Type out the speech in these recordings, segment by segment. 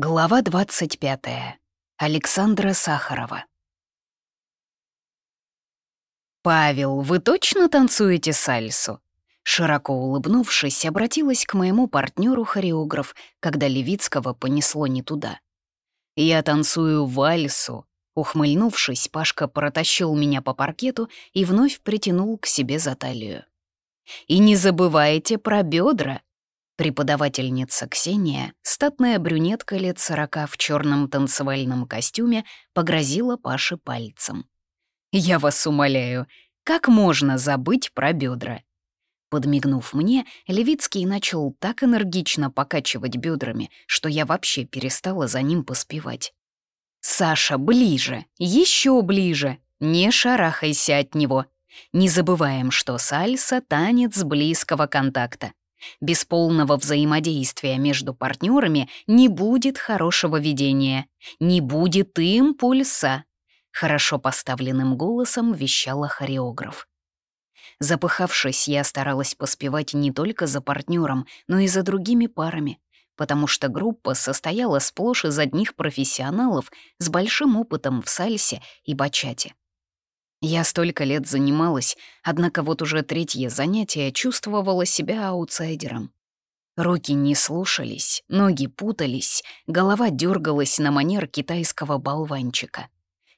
Глава 25. Александра Сахарова. «Павел, вы точно танцуете сальсу?» Широко улыбнувшись, обратилась к моему партнеру хореограф, когда Левицкого понесло не туда. «Я танцую вальсу», Ухмыльнувшись, Пашка протащил меня по паркету и вновь притянул к себе за талию. «И не забывайте про бедра, Преподавательница Ксения, статная брюнетка лет сорока в черном танцевальном костюме, погрозила Паше пальцем. «Я вас умоляю, как можно забыть про бедра? Подмигнув мне, Левицкий начал так энергично покачивать бедрами, что я вообще перестала за ним поспевать. «Саша, ближе, еще ближе, не шарахайся от него. Не забываем, что сальса — танец близкого контакта. Без полного взаимодействия между партнерами не будет хорошего ведения, не будет импульса. Хорошо поставленным голосом вещала хореограф. Запыхавшись, я старалась поспевать не только за партнером, но и за другими парами, потому что группа состояла сплошь из одних профессионалов с большим опытом в сальсе и бачате. Я столько лет занималась, однако вот уже третье занятие чувствовала себя аутсайдером. Руки не слушались, ноги путались, голова дергалась на манер китайского болванчика.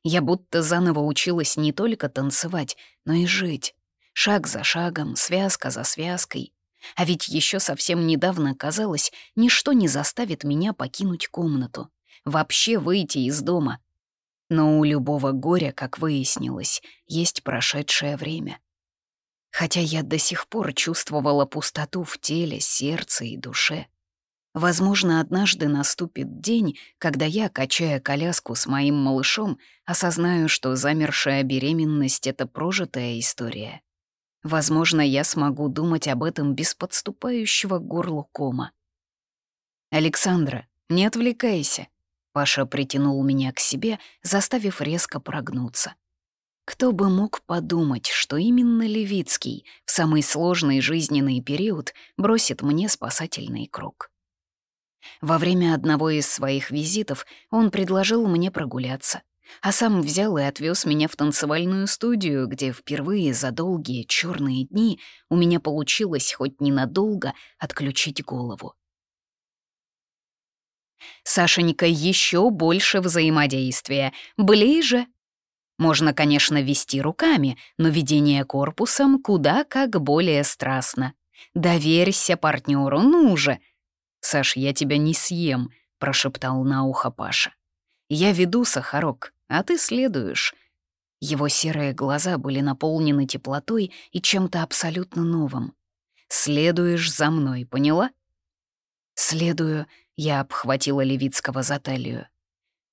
Я будто заново училась не только танцевать, но и жить. Шаг за шагом, связка за связкой. А ведь еще совсем недавно казалось, ничто не заставит меня покинуть комнату. Вообще выйти из дома — но у любого горя, как выяснилось, есть прошедшее время. Хотя я до сих пор чувствовала пустоту в теле, сердце и душе. Возможно, однажды наступит день, когда я, качая коляску с моим малышом, осознаю, что замершая беременность — это прожитая история. Возможно, я смогу думать об этом без подступающего горлу кома. «Александра, не отвлекайся», Паша притянул меня к себе, заставив резко прогнуться. Кто бы мог подумать, что именно Левицкий в самый сложный жизненный период бросит мне спасательный круг. Во время одного из своих визитов он предложил мне прогуляться, а сам взял и отвез меня в танцевальную студию, где впервые за долгие черные дни у меня получилось хоть ненадолго отключить голову. Сашенька, еще больше взаимодействия. Ближе. Можно, конечно, вести руками, но ведение корпусом куда как более страстно. Доверься партнеру, ну же. Саш, я тебя не съем, прошептал на ухо Паша. Я веду, Сахарок, а ты следуешь. Его серые глаза были наполнены теплотой и чем-то абсолютно новым. «Следуешь за мной, поняла?» «Следую», я обхватила Левицкого за талию.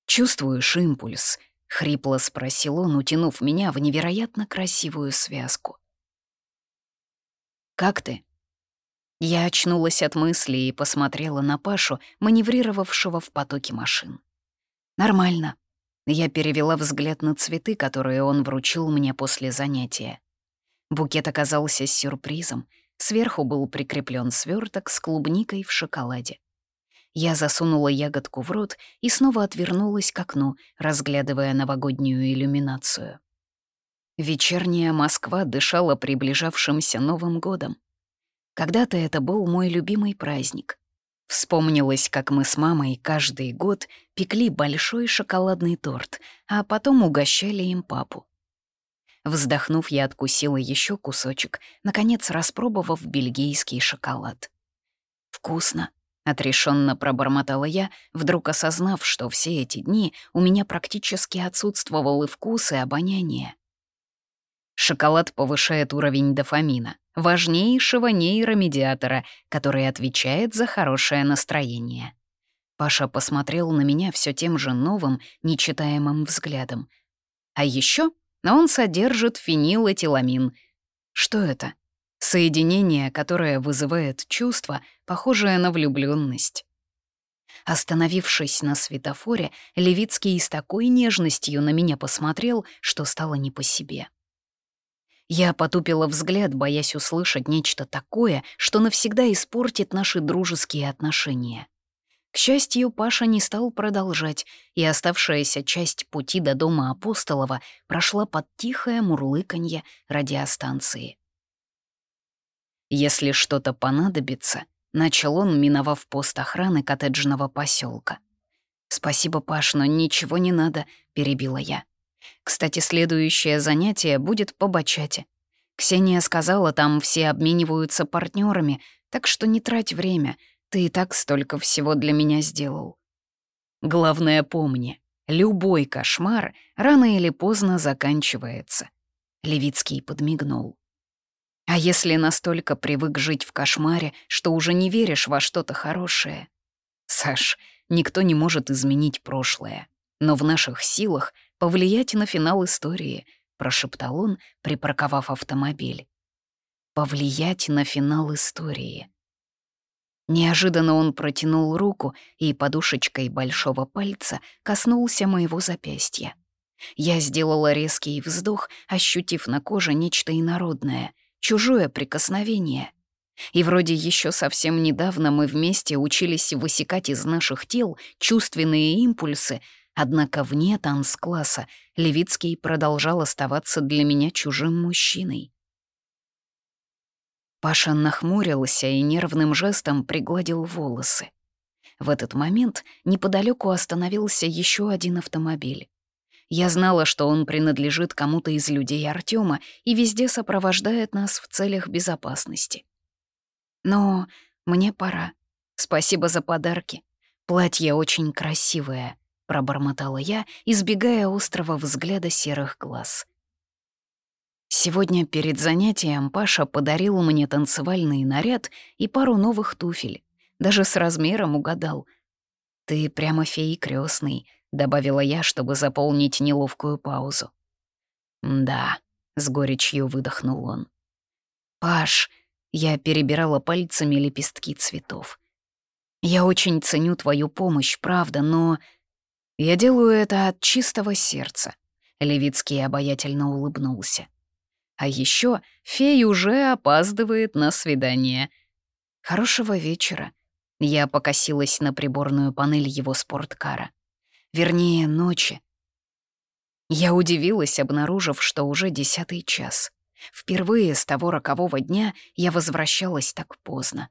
«Чувствуешь импульс?» — хрипло спросил он, утянув меня в невероятно красивую связку. «Как ты?» Я очнулась от мысли и посмотрела на Пашу, маневрировавшего в потоке машин. «Нормально». Я перевела взгляд на цветы, которые он вручил мне после занятия. Букет оказался сюрпризом. Сверху был прикреплен сверток с клубникой в шоколаде. Я засунула ягодку в рот и снова отвернулась к окну, разглядывая новогоднюю иллюминацию. Вечерняя Москва дышала приближавшимся Новым годом. Когда-то это был мой любимый праздник. Вспомнилось, как мы с мамой каждый год пекли большой шоколадный торт, а потом угощали им папу. Вздохнув, я откусила еще кусочек, наконец распробовав бельгийский шоколад. Вкусно. Отрешенно пробормотала я, вдруг осознав, что все эти дни у меня практически отсутствовал и вкус, и обоняние. Шоколад повышает уровень дофамина, важнейшего нейромедиатора, который отвечает за хорошее настроение. Паша посмотрел на меня все тем же новым, нечитаемым взглядом. А еще он содержит фенилэтиламин. Что это? Соединение, которое вызывает чувство, похожее на влюбленность. Остановившись на светофоре, Левицкий с такой нежностью на меня посмотрел, что стало не по себе. Я потупила взгляд, боясь услышать нечто такое, что навсегда испортит наши дружеские отношения. К счастью, Паша не стал продолжать, и оставшаяся часть пути до дома Апостолова прошла под тихое мурлыканье радиостанции. «Если что-то понадобится», — начал он, миновав пост охраны коттеджного поселка. «Спасибо, Паш, но ничего не надо», — перебила я. «Кстати, следующее занятие будет по бачате. Ксения сказала, там все обмениваются партнерами, так что не трать время, ты и так столько всего для меня сделал. Главное помни, любой кошмар рано или поздно заканчивается. Левицкий подмигнул. А если настолько привык жить в кошмаре, что уже не веришь во что-то хорошее? Саш, никто не может изменить прошлое, но в наших силах повлиять на финал истории, прошептал он, припарковав автомобиль. Повлиять на финал истории. Неожиданно он протянул руку и подушечкой большого пальца коснулся моего запястья. Я сделала резкий вздох, ощутив на коже нечто инородное, чужое прикосновение. И вроде еще совсем недавно мы вместе учились высекать из наших тел чувственные импульсы, однако вне танцкласса Левицкий продолжал оставаться для меня чужим мужчиной. Паша нахмурился и нервным жестом пригладил волосы. В этот момент неподалеку остановился еще один автомобиль. Я знала, что он принадлежит кому-то из людей Артема и везде сопровождает нас в целях безопасности. Но мне пора. Спасибо за подарки. Платье очень красивое, пробормотала я, избегая острого взгляда серых глаз. Сегодня перед занятием Паша подарил мне танцевальный наряд и пару новых туфель. Даже с размером угадал. «Ты прямо феи крестный, добавила я, чтобы заполнить неловкую паузу. «Да», — с горечью выдохнул он. «Паш», — я перебирала пальцами лепестки цветов. «Я очень ценю твою помощь, правда, но...» «Я делаю это от чистого сердца», — Левицкий обаятельно улыбнулся. А еще фей уже опаздывает на свидание. Хорошего вечера. Я покосилась на приборную панель его спорткара. Вернее, ночи. Я удивилась, обнаружив, что уже десятый час. Впервые с того рокового дня я возвращалась так поздно.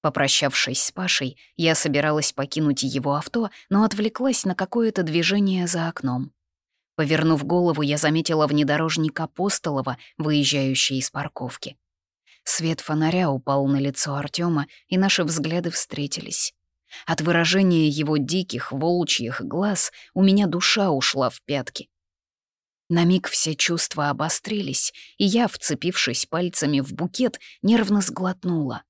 Попрощавшись с Пашей, я собиралась покинуть его авто, но отвлеклась на какое-то движение за окном. Повернув голову, я заметила внедорожник Апостолова, выезжающий из парковки. Свет фонаря упал на лицо Артема, и наши взгляды встретились. От выражения его диких, волчьих глаз у меня душа ушла в пятки. На миг все чувства обострились, и я, вцепившись пальцами в букет, нервно сглотнула.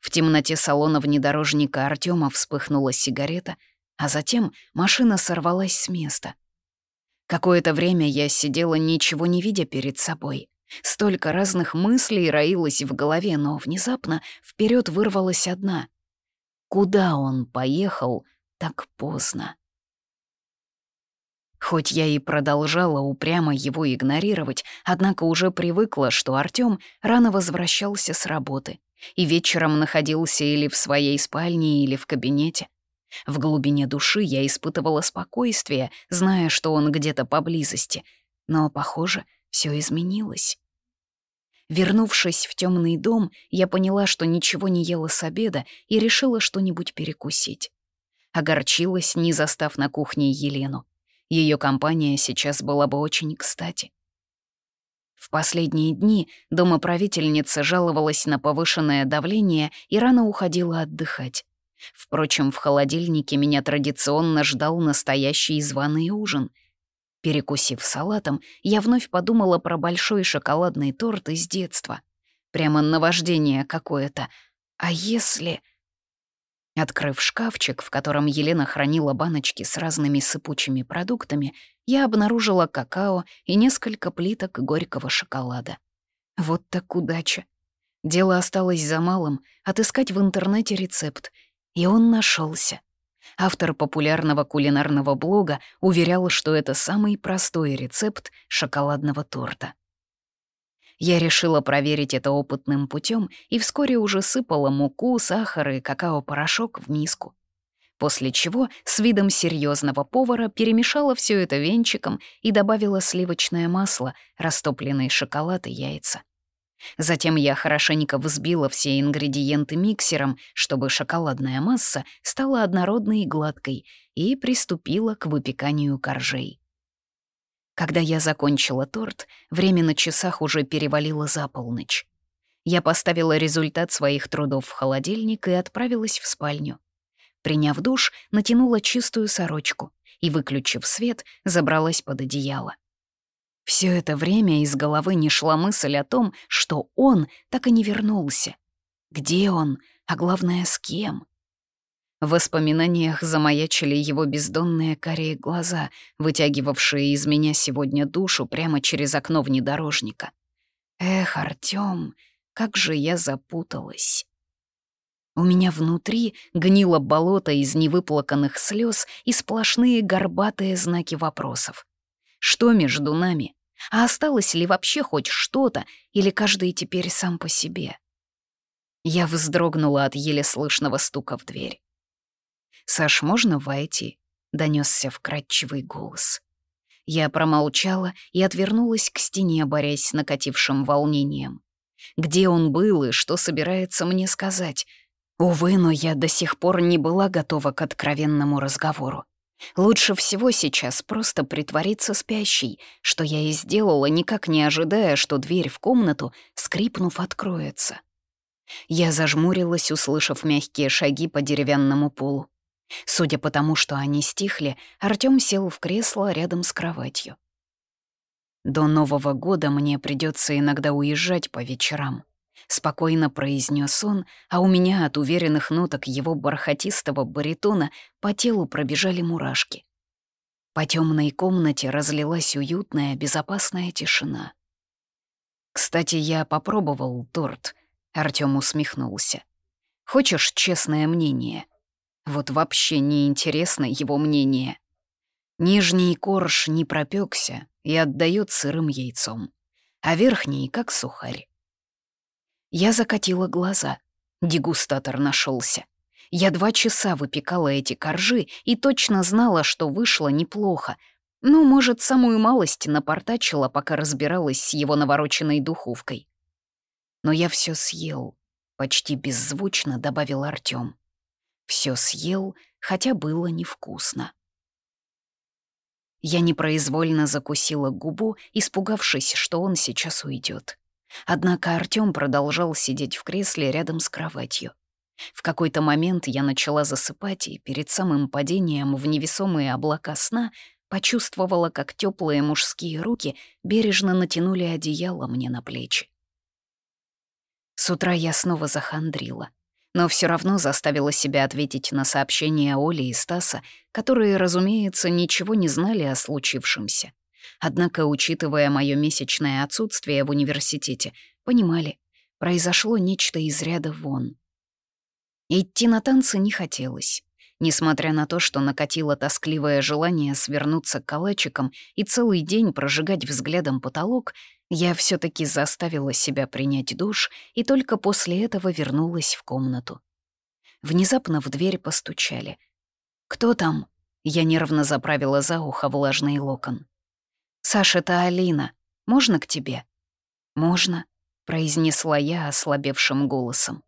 В темноте салона внедорожника Артема вспыхнула сигарета, а затем машина сорвалась с места — Какое-то время я сидела, ничего не видя перед собой. Столько разных мыслей роилось в голове, но внезапно вперед вырвалась одна. Куда он поехал так поздно? Хоть я и продолжала упрямо его игнорировать, однако уже привыкла, что Артём рано возвращался с работы и вечером находился или в своей спальне, или в кабинете. В глубине души я испытывала спокойствие, зная, что он где-то поблизости. Но, похоже, все изменилось. Вернувшись в темный дом, я поняла, что ничего не ела с обеда и решила что-нибудь перекусить. Огорчилась, не застав на кухне Елену. Ее компания сейчас была бы очень кстати. В последние дни домоправительница жаловалась на повышенное давление и рано уходила отдыхать. Впрочем, в холодильнике меня традиционно ждал настоящий званый ужин. Перекусив салатом, я вновь подумала про большой шоколадный торт из детства. Прямо наваждение какое-то. А если... Открыв шкафчик, в котором Елена хранила баночки с разными сыпучими продуктами, я обнаружила какао и несколько плиток горького шоколада. Вот так удача. Дело осталось за малым — отыскать в интернете рецепт и он нашелся. Автор популярного кулинарного блога уверял, что это самый простой рецепт шоколадного торта. Я решила проверить это опытным путем и вскоре уже сыпала муку, сахар и какао-порошок в миску. После чего с видом серьезного повара перемешала все это венчиком и добавила сливочное масло, растопленный шоколад и яйца. Затем я хорошенько взбила все ингредиенты миксером, чтобы шоколадная масса стала однородной и гладкой, и приступила к выпеканию коржей. Когда я закончила торт, время на часах уже перевалило за полночь. Я поставила результат своих трудов в холодильник и отправилась в спальню. Приняв душ, натянула чистую сорочку и, выключив свет, забралась под одеяло. Все это время из головы не шла мысль о том, что он так и не вернулся. Где он, а главное, с кем? В воспоминаниях замаячили его бездонные карие глаза, вытягивавшие из меня сегодня душу прямо через окно внедорожника. Эх, Артём, как же я запуталась. У меня внутри гнило болото из невыплаканных слез и сплошные горбатые знаки вопросов. Что между нами? А осталось ли вообще хоть что-то, или каждый теперь сам по себе? Я вздрогнула от еле слышного стука в дверь. «Саш, можно войти?» — донесся вкрадчивый голос. Я промолчала и отвернулась к стене, борясь с накатившим волнением. Где он был и что собирается мне сказать? Увы, но я до сих пор не была готова к откровенному разговору. Лучше всего сейчас просто притвориться спящей, что я и сделала, никак не ожидая, что дверь в комнату, скрипнув, откроется. Я зажмурилась, услышав мягкие шаги по деревянному полу. Судя по тому, что они стихли, Артём сел в кресло рядом с кроватью. «До Нового года мне придется иногда уезжать по вечерам», — спокойно произнес он, а у меня от уверенных ноток его бархатистого баритона по телу пробежали мурашки. По темной комнате разлилась уютная, безопасная тишина. «Кстати, я попробовал торт», — Артём усмехнулся. «Хочешь честное мнение?» Вот вообще не интересно его мнение. Нижний корж не пропекся и отдает сырым яйцом, а верхний — как сухарь. Я закатила глаза. Дегустатор нашелся. Я два часа выпекала эти коржи и точно знала, что вышло неплохо. Ну, может, самую малость напортачила, пока разбиралась с его навороченной духовкой. Но я все съел, почти беззвучно добавил Артём. Все съел, хотя было невкусно. Я непроизвольно закусила губу, испугавшись, что он сейчас уйдет. Однако Артём продолжал сидеть в кресле рядом с кроватью. В какой-то момент я начала засыпать, и перед самым падением в невесомые облака сна почувствовала, как теплые мужские руки бережно натянули одеяло мне на плечи. С утра я снова захандрила но все равно заставила себя ответить на сообщения Оли и Стаса, которые, разумеется, ничего не знали о случившемся. Однако, учитывая мое месячное отсутствие в университете, понимали, произошло нечто из ряда вон. Идти на танцы не хотелось. Несмотря на то, что накатило тоскливое желание свернуться калачиком и целый день прожигать взглядом потолок, я все таки заставила себя принять душ и только после этого вернулась в комнату. Внезапно в дверь постучали. «Кто там?» Я нервно заправила за ухо влажный локон. «Саша, это Алина. Можно к тебе?» «Можно», — произнесла я ослабевшим голосом.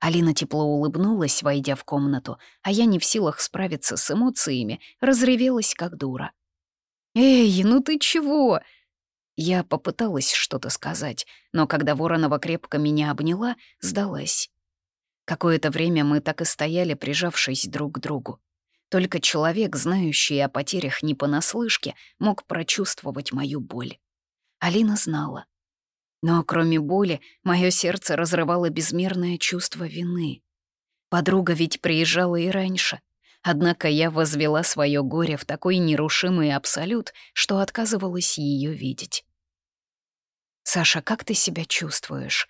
Алина тепло улыбнулась, войдя в комнату, а я не в силах справиться с эмоциями, разревелась как дура. «Эй, ну ты чего?» Я попыталась что-то сказать, но когда Воронова крепко меня обняла, сдалась. Какое-то время мы так и стояли, прижавшись друг к другу. Только человек, знающий о потерях не понаслышке, мог прочувствовать мою боль. Алина знала. Но кроме боли, мое сердце разрывало безмерное чувство вины. Подруга ведь приезжала и раньше. Однако я возвела свое горе в такой нерушимый абсолют, что отказывалась ее видеть. «Саша, как ты себя чувствуешь?»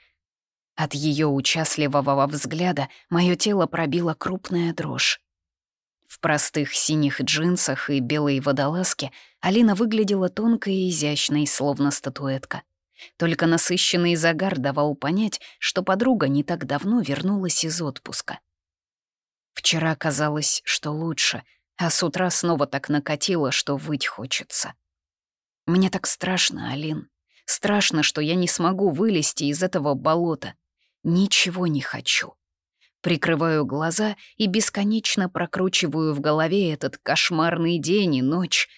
От ее участливого взгляда мое тело пробило крупная дрожь. В простых синих джинсах и белой водолазке Алина выглядела тонкой и изящной, словно статуэтка. Только насыщенный загар давал понять, что подруга не так давно вернулась из отпуска. Вчера казалось, что лучше, а с утра снова так накатило, что выть хочется. Мне так страшно, Алин. Страшно, что я не смогу вылезти из этого болота. Ничего не хочу. Прикрываю глаза и бесконечно прокручиваю в голове этот кошмарный день и ночь.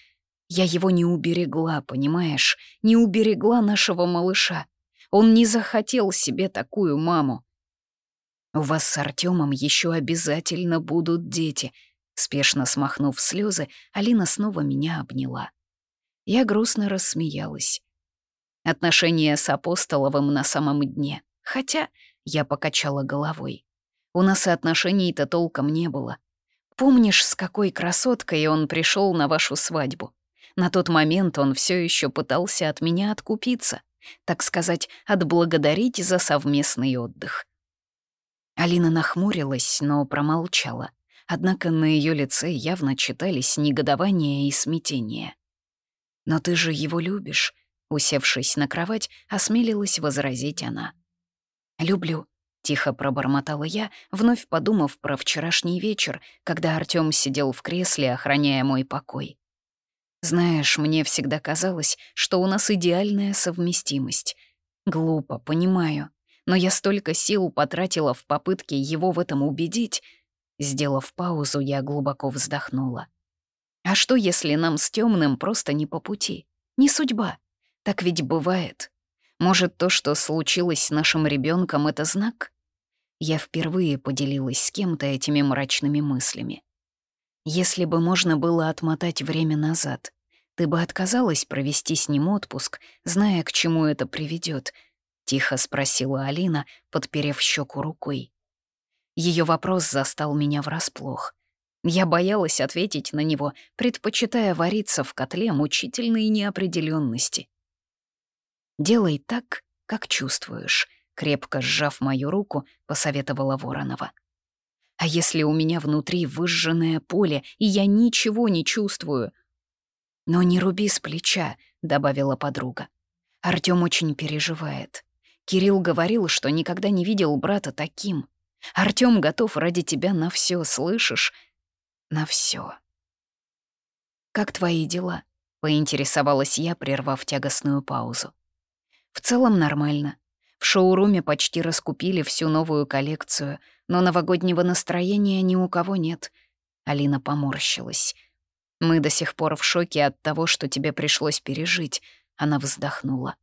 Я его не уберегла, понимаешь? Не уберегла нашего малыша. Он не захотел себе такую маму. У вас с Артемом еще обязательно будут дети. Спешно смахнув слезы, Алина снова меня обняла. Я грустно рассмеялась. Отношения с Апостоловым на самом дне. Хотя я покачала головой. У нас и отношений-то толком не было. Помнишь, с какой красоткой он пришел на вашу свадьбу? На тот момент он все еще пытался от меня откупиться, так сказать, отблагодарить за совместный отдых. Алина нахмурилась, но промолчала. Однако на ее лице явно читались негодование и смятение. «Но ты же его любишь», — усевшись на кровать, осмелилась возразить она. «Люблю», — тихо пробормотала я, вновь подумав про вчерашний вечер, когда Артём сидел в кресле, охраняя мой покой. «Знаешь, мне всегда казалось, что у нас идеальная совместимость. Глупо, понимаю, но я столько сил потратила в попытке его в этом убедить. Сделав паузу, я глубоко вздохнула. А что, если нам с темным просто не по пути? Не судьба. Так ведь бывает. Может, то, что случилось с нашим ребенком, это знак? Я впервые поделилась с кем-то этими мрачными мыслями. Если бы можно было отмотать время назад, ты бы отказалась провести с ним отпуск, зная, к чему это приведет, — тихо спросила Алина, подперев щеку рукой. Ее вопрос застал меня врасплох. Я боялась ответить на него, предпочитая вариться в котле мучительной неопределенности. «Делай так, как чувствуешь», — крепко сжав мою руку, посоветовала Воронова. «А если у меня внутри выжженное поле, и я ничего не чувствую?» «Но не руби с плеча», — добавила подруга. Артём очень переживает. Кирилл говорил, что никогда не видел брата таким. Артём готов ради тебя на всё, слышишь? На всё. «Как твои дела?» — поинтересовалась я, прервав тягостную паузу. «В целом нормально. В шоуруме почти раскупили всю новую коллекцию, но новогоднего настроения ни у кого нет». Алина поморщилась. «Мы до сих пор в шоке от того, что тебе пришлось пережить», — она вздохнула.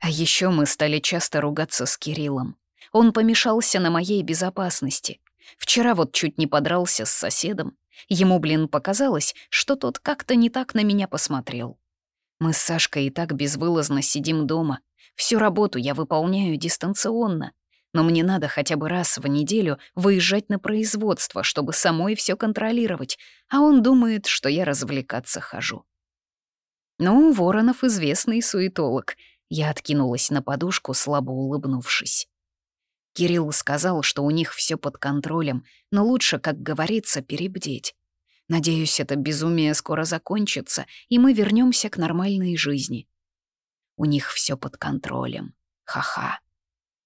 А еще мы стали часто ругаться с Кириллом. Он помешался на моей безопасности. Вчера вот чуть не подрался с соседом. Ему, блин, показалось, что тот как-то не так на меня посмотрел. Мы с Сашкой и так безвылазно сидим дома. Всю работу я выполняю дистанционно. Но мне надо хотя бы раз в неделю выезжать на производство, чтобы самой все контролировать, а он думает, что я развлекаться хожу. Ну, Воронов известный суетолог — я откинулась на подушку, слабо улыбнувшись. Кирилл сказал, что у них все под контролем, но лучше, как говорится, перебдеть. Надеюсь, это безумие скоро закончится, и мы вернемся к нормальной жизни. У них все под контролем. Ха-ха.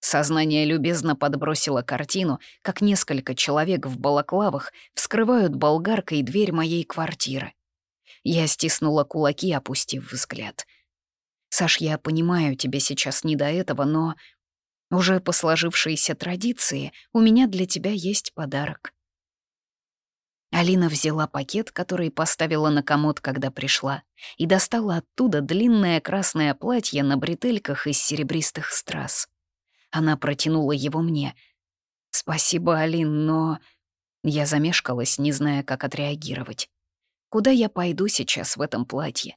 Сознание любезно подбросило картину, как несколько человек в балаклавах вскрывают болгаркой дверь моей квартиры. Я стиснула кулаки, опустив взгляд. Саш, я понимаю, тебе сейчас не до этого, но уже по сложившейся традиции у меня для тебя есть подарок. Алина взяла пакет, который поставила на комод, когда пришла, и достала оттуда длинное красное платье на бретельках из серебристых страз. Она протянула его мне. «Спасибо, Алин, но...» Я замешкалась, не зная, как отреагировать. «Куда я пойду сейчас в этом платье?»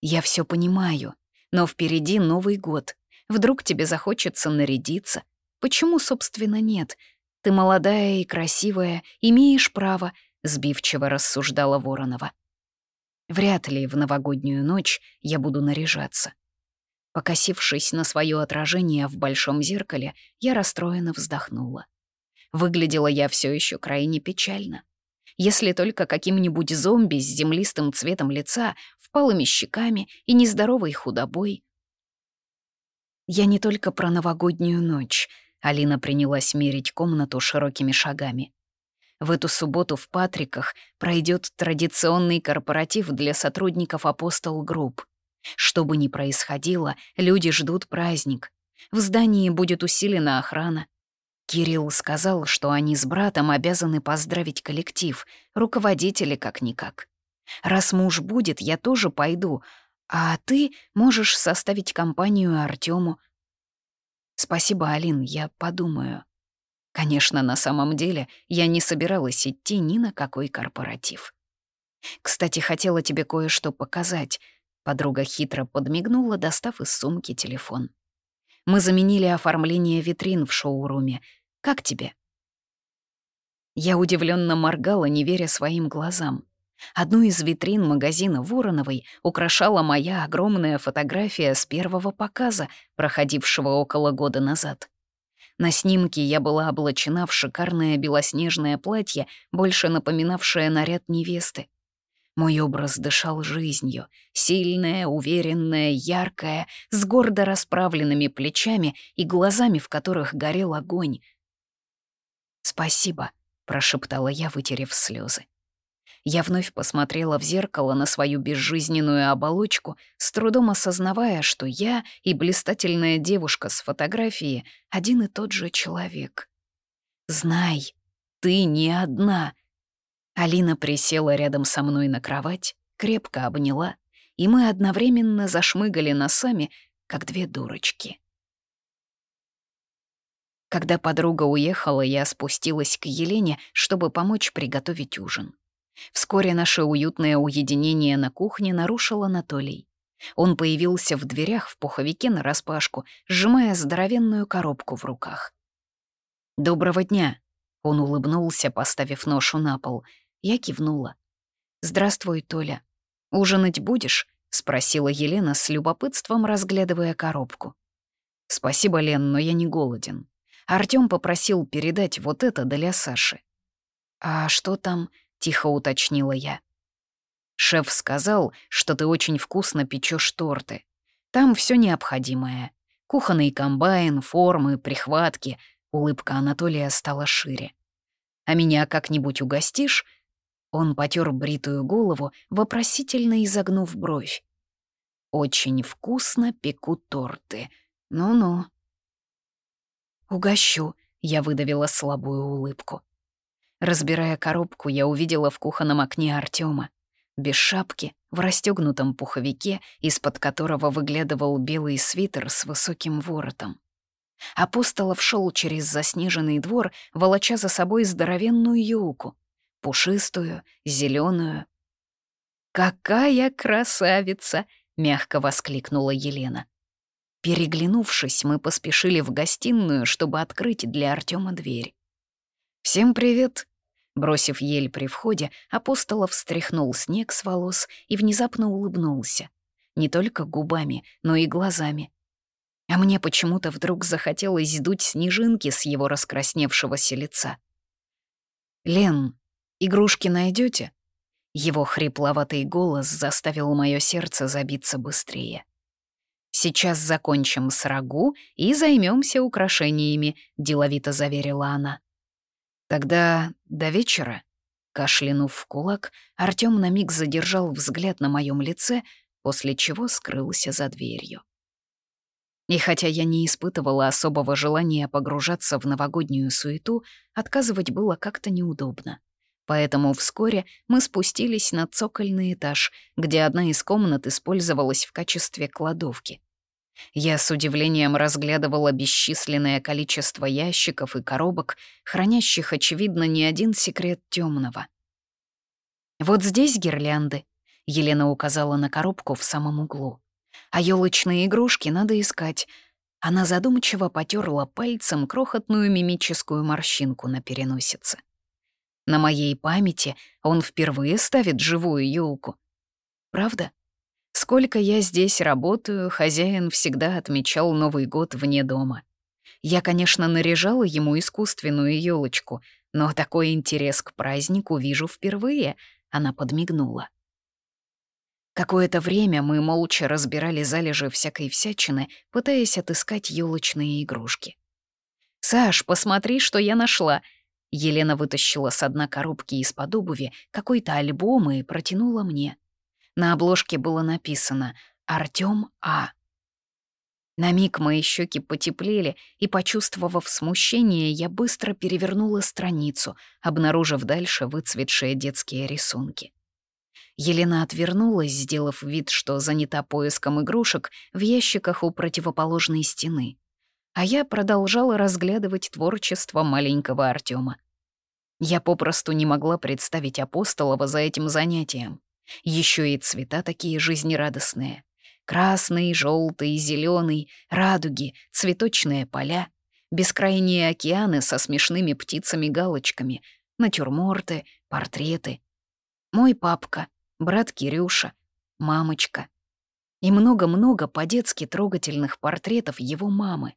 «Я все понимаю», но впереди Новый год. Вдруг тебе захочется нарядиться. Почему, собственно, нет? Ты молодая и красивая, имеешь право, сбивчиво рассуждала Воронова. Вряд ли в новогоднюю ночь я буду наряжаться. Покосившись на свое отражение в большом зеркале, я расстроенно вздохнула. Выглядела я все еще крайне печально. Если только каким-нибудь зомби с землистым цветом лица, впалыми щеками и нездоровой худобой. Я не только про новогоднюю ночь. Алина принялась мерить комнату широкими шагами. В эту субботу в Патриках пройдет традиционный корпоратив для сотрудников Апостол Групп. Что бы ни происходило, люди ждут праздник. В здании будет усилена охрана. Кирилл сказал, что они с братом обязаны поздравить коллектив, руководители как-никак. Раз муж будет, я тоже пойду, а ты можешь составить компанию Артему. Спасибо, Алин, я подумаю. Конечно, на самом деле я не собиралась идти ни на какой корпоратив. Кстати, хотела тебе кое-что показать. Подруга хитро подмигнула, достав из сумки телефон. Мы заменили оформление витрин в шоуруме. Как тебе? Я удивленно моргала, не веря своим глазам. Одну из витрин магазина Вороновой украшала моя огромная фотография с первого показа, проходившего около года назад. На снимке я была облачена в шикарное белоснежное платье, больше напоминавшее наряд невесты. Мой образ дышал жизнью, сильная, уверенная, яркая, с гордо расправленными плечами и глазами, в которых горел огонь. «Спасибо», — прошептала я, вытерев слезы. Я вновь посмотрела в зеркало на свою безжизненную оболочку, с трудом осознавая, что я и блистательная девушка с фотографии — один и тот же человек. «Знай, ты не одна!» Алина присела рядом со мной на кровать, крепко обняла, и мы одновременно зашмыгали носами, как две дурочки. Когда подруга уехала, я спустилась к Елене, чтобы помочь приготовить ужин. Вскоре наше уютное уединение на кухне нарушил Анатолий. Он появился в дверях в пуховике нараспашку, сжимая здоровенную коробку в руках. «Доброго дня!» — он улыбнулся, поставив ношу на пол. Я кивнула. «Здравствуй, Толя. Ужинать будешь?» — спросила Елена с любопытством, разглядывая коробку. «Спасибо, Лен, но я не голоден. Артём попросил передать вот это для Саши». «А что там?» Тихо уточнила я. Шеф сказал, что ты очень вкусно печешь торты. Там все необходимое. Кухонный комбайн, формы, прихватки. Улыбка Анатолия стала шире. А меня как-нибудь угостишь? Он потер бритую голову, вопросительно изогнув бровь. «Очень вкусно пеку торты. Ну-ну». «Угощу», — я выдавила слабую улыбку. Разбирая коробку, я увидела в кухонном окне Артема. Без шапки, в расстегнутом пуховике, из-под которого выглядывал белый свитер с высоким воротом. Апостолов шел через заснеженный двор, волоча за собой здоровенную елку, пушистую, зеленую. «Какая красавица!» — мягко воскликнула Елена. Переглянувшись, мы поспешили в гостиную, чтобы открыть для Артема дверь. «Всем привет!» Бросив ель при входе, Апостолов встряхнул снег с волос и внезапно улыбнулся. Не только губами, но и глазами. А мне почему-то вдруг захотелось сдуть снежинки с его раскрасневшегося лица. «Лен, игрушки найдете? Его хрипловатый голос заставил мое сердце забиться быстрее. «Сейчас закончим с рагу и займемся украшениями», — деловито заверила она. Тогда до вечера, кашлянув в кулак, Артём на миг задержал взгляд на моем лице, после чего скрылся за дверью. И хотя я не испытывала особого желания погружаться в новогоднюю суету, отказывать было как-то неудобно. Поэтому вскоре мы спустились на цокольный этаж, где одна из комнат использовалась в качестве кладовки. Я с удивлением разглядывала бесчисленное количество ящиков и коробок, хранящих, очевидно, не один секрет темного. «Вот здесь гирлянды», — Елена указала на коробку в самом углу. «А елочные игрушки надо искать». Она задумчиво потерла пальцем крохотную мимическую морщинку на переносице. На моей памяти он впервые ставит живую елку. Правда? Сколько я здесь работаю, хозяин всегда отмечал Новый год вне дома. Я, конечно, наряжала ему искусственную елочку, но такой интерес к празднику вижу впервые, она подмигнула. Какое-то время мы молча разбирали залежи всякой всячины, пытаясь отыскать елочные игрушки. «Саш, посмотри, что я нашла!» Елена вытащила с дна коробки из-под обуви какой-то альбом и протянула мне. На обложке было написано «Артём А». На миг мои щеки потеплели, и, почувствовав смущение, я быстро перевернула страницу, обнаружив дальше выцветшие детские рисунки. Елена отвернулась, сделав вид, что занята поиском игрушек в ящиках у противоположной стены. А я продолжала разглядывать творчество маленького Артема. Я попросту не могла представить Апостолова за этим занятием. Еще и цвета такие жизнерадостные. Красный, желтый, зеленый, радуги, цветочные поля, бескрайние океаны со смешными птицами-галочками, натюрморты, портреты. Мой папка, брат Кирюша, мамочка. И много-много по-детски трогательных портретов его мамы.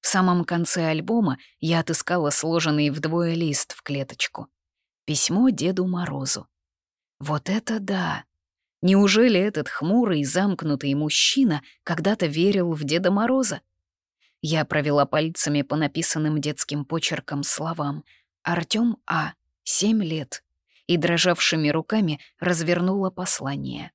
В самом конце альбома я отыскала сложенный вдвое лист в клеточку. Письмо Деду Морозу. Вот это да! Неужели этот хмурый, замкнутый мужчина когда-то верил в Деда Мороза? Я провела пальцами по написанным детским почерком словам. «Артём А. Семь лет» и дрожавшими руками развернула послание.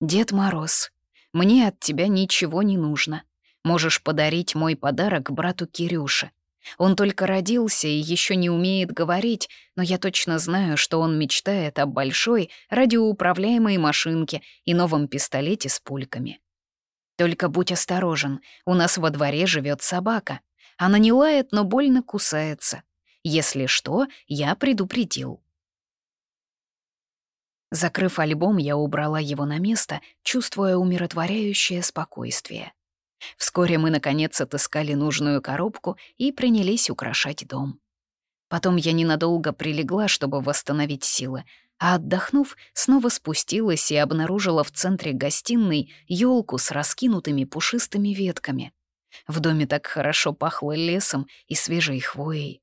«Дед Мороз, мне от тебя ничего не нужно. Можешь подарить мой подарок брату Кирюше. Он только родился и еще не умеет говорить, но я точно знаю, что он мечтает о большой радиоуправляемой машинке и новом пистолете с пульками. Только будь осторожен, у нас во дворе живет собака. Она не лает, но больно кусается. Если что, я предупредил. Закрыв альбом, я убрала его на место, чувствуя умиротворяющее спокойствие. Вскоре мы, наконец, отыскали нужную коробку и принялись украшать дом. Потом я ненадолго прилегла, чтобы восстановить силы, а отдохнув, снова спустилась и обнаружила в центре гостиной елку с раскинутыми пушистыми ветками. В доме так хорошо пахло лесом и свежей хвоей.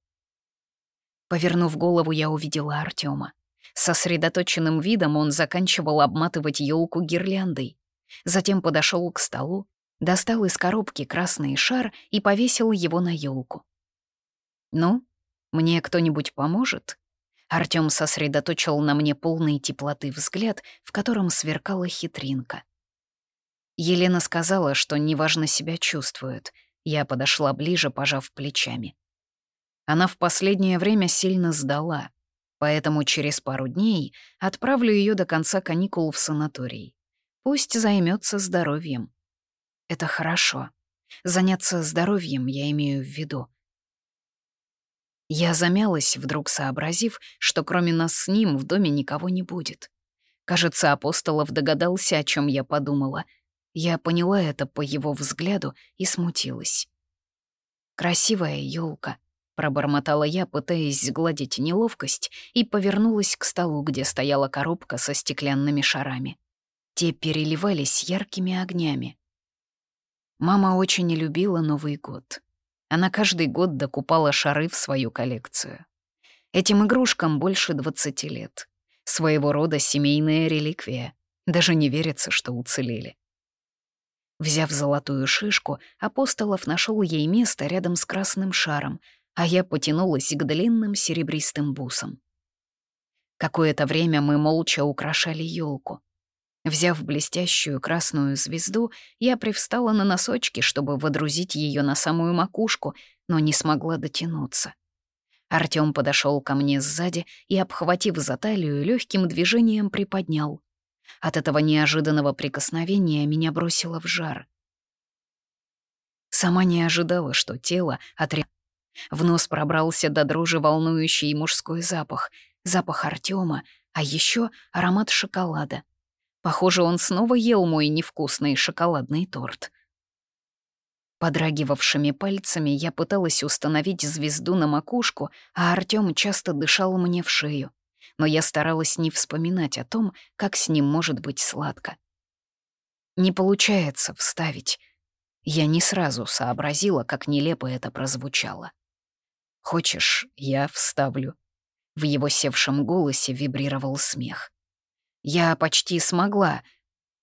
Повернув голову, я увидела Артема. Сосредоточенным видом он заканчивал обматывать елку гирляндой. Затем подошел к столу, достал из коробки красный шар и повесил его на елку. «Ну, мне кто-нибудь поможет?» Артём сосредоточил на мне полный теплоты взгляд, в котором сверкала хитринка. Елена сказала, что неважно себя чувствует. Я подошла ближе, пожав плечами. Она в последнее время сильно сдала, поэтому через пару дней отправлю ее до конца каникул в санаторий. Пусть займется здоровьем. Это хорошо. Заняться здоровьем я имею в виду. Я замялась, вдруг сообразив, что кроме нас с ним в доме никого не будет. Кажется, Апостолов догадался, о чем я подумала. Я поняла это по его взгляду и смутилась. «Красивая елка, пробормотала я, пытаясь сгладить неловкость, и повернулась к столу, где стояла коробка со стеклянными шарами. Те переливались яркими огнями. Мама очень любила Новый год. Она каждый год докупала шары в свою коллекцию. Этим игрушкам больше 20 лет. Своего рода семейная реликвия. Даже не верится, что уцелели. Взяв золотую шишку, Апостолов нашел ей место рядом с красным шаром, а я потянулась к длинным серебристым бусам. Какое-то время мы молча украшали елку. Взяв блестящую красную звезду, я привстала на носочки, чтобы водрузить ее на самую макушку, но не смогла дотянуться. Артём подошел ко мне сзади и, обхватив за талию, легким движением приподнял. От этого неожиданного прикосновения меня бросило в жар. Сама не ожидала, что тело отря... В нос пробрался до дрожи волнующий мужской запах, запах Артёма, а еще аромат шоколада — Похоже, он снова ел мой невкусный шоколадный торт. Подрагивавшими пальцами я пыталась установить звезду на макушку, а Артём часто дышал мне в шею. Но я старалась не вспоминать о том, как с ним может быть сладко. Не получается вставить. Я не сразу сообразила, как нелепо это прозвучало. «Хочешь, я вставлю?» В его севшем голосе вибрировал смех. Я почти смогла.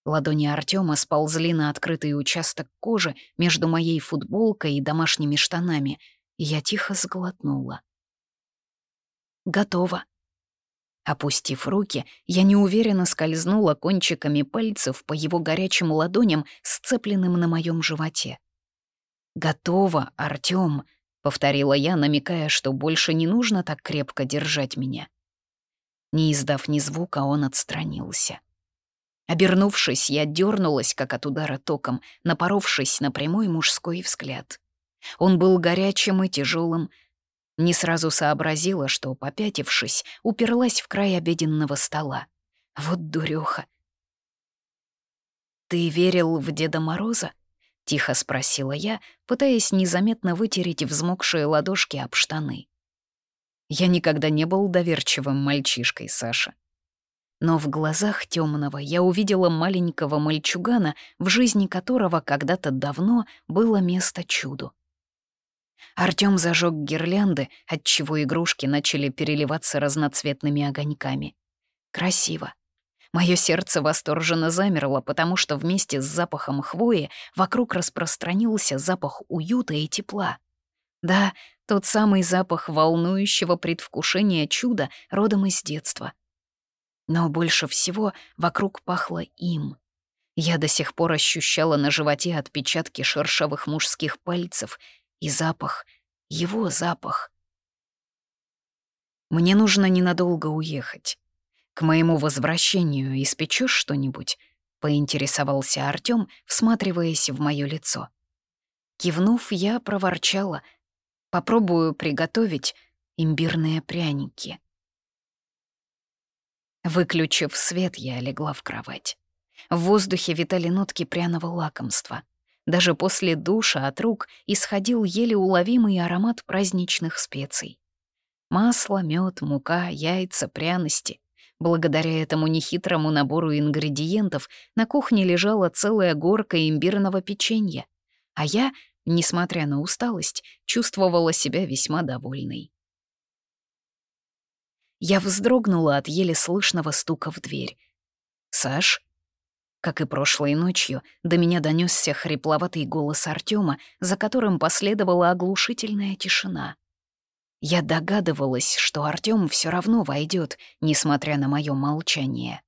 Ладони Артема сползли на открытый участок кожи между моей футболкой и домашними штанами, и я тихо сглотнула. Готово. Опустив руки, я неуверенно скользнула кончиками пальцев по его горячим ладоням, сцепленным на моем животе. «Готово, Артём», — повторила я, намекая, что больше не нужно так крепко держать меня. Не издав ни звука, он отстранился. Обернувшись, я дернулась, как от удара током, напоровшись на прямой мужской взгляд. Он был горячим и тяжелым, не сразу сообразила, что, попятившись, уперлась в край обеденного стола. Вот дурёха. «Ты верил в Деда Мороза?» — тихо спросила я, пытаясь незаметно вытереть взмокшие ладошки об штаны. Я никогда не был доверчивым мальчишкой, Саша. Но в глазах темного я увидела маленького мальчугана, в жизни которого когда-то давно было место чуду. Артём зажег гирлянды, отчего игрушки начали переливаться разноцветными огоньками. Красиво. Моё сердце восторженно замерло, потому что вместе с запахом хвои вокруг распространился запах уюта и тепла. Да, тот самый запах волнующего предвкушения чуда родом из детства. Но больше всего вокруг пахло им. Я до сих пор ощущала на животе отпечатки шершавых мужских пальцев — и запах, его запах. Мне нужно ненадолго уехать. К моему возвращению испечешь что-нибудь? Поинтересовался Артём, всматриваясь в моё лицо. Кивнув, я проворчала. Попробую приготовить имбирные пряники. Выключив свет, я легла в кровать. В воздухе витали нотки пряного лакомства. Даже после душа от рук исходил еле уловимый аромат праздничных специй. Масло, мед, мука, яйца, пряности. Благодаря этому нехитрому набору ингредиентов на кухне лежала целая горка имбирного печенья. А я, несмотря на усталость, чувствовала себя весьма довольной. Я вздрогнула от еле слышного стука в дверь. «Саш?» Как и прошлой ночью, до меня донесся хрипловатый голос Артема, за которым последовала оглушительная тишина. Я догадывалась, что Артём все равно войдет, несмотря на мое молчание.